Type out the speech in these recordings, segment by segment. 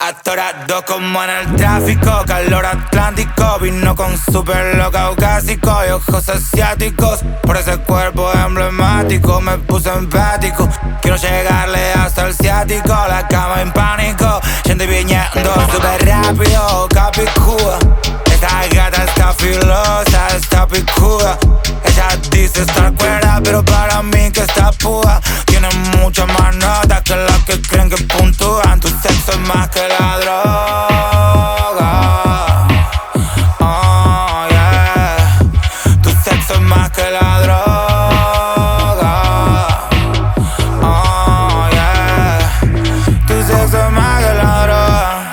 Atorado como en el tráfico, calor atlántico, vino con super lo caucásico y ojos asiáticos. Por ese cuerpo emblemático me puse empático. Quiero llegarle hasta el ciático, la cama en pánico. Gente viñendo super rápido, capicúa. Esta gata está filosa, está picuda. Ella dice estar cuerda, pero para mí que está púa. Tiene mucha más más que la droga. Oh, yeah. Tu sexo es más que la droga.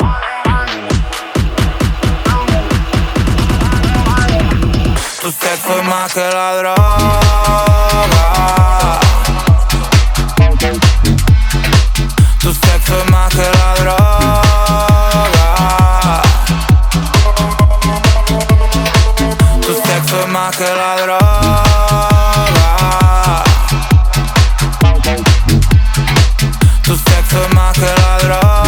Tu sexo es más que la droga. Sexo es más que la droga. Tu sexo es más que la droga.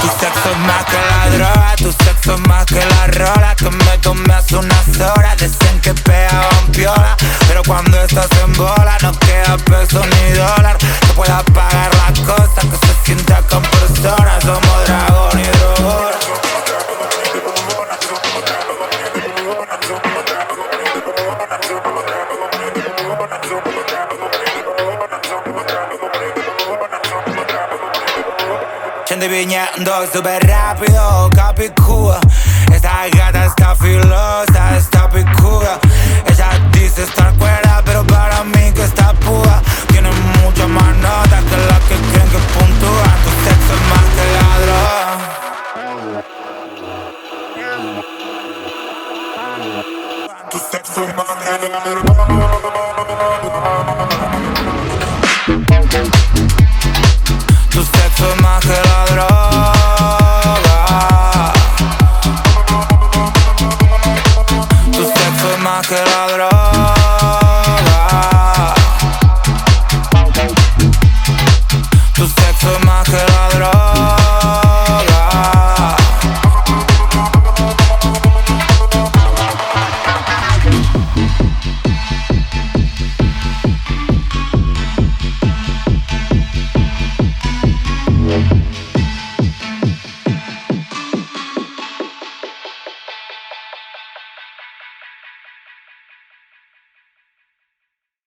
Tu sexo es más que la droga, tu sexo es más que la rola que me tomé hace unas horas. Decían que pegaban piola, pero cuando estás en bola no queda peso ni dólar. Que pueda pagar las cosas, que se sienta con Viñendo súper rápido, capicúa Esta gata está filosa, está picuda Ella dice estar cuerda, pero para mí que está púa Tiene mucha más nota que las que creen que puntúan Tu sexo es más que la droga Tu sexo es más que la Tus textos más que la droga. Tus textos más que la droga.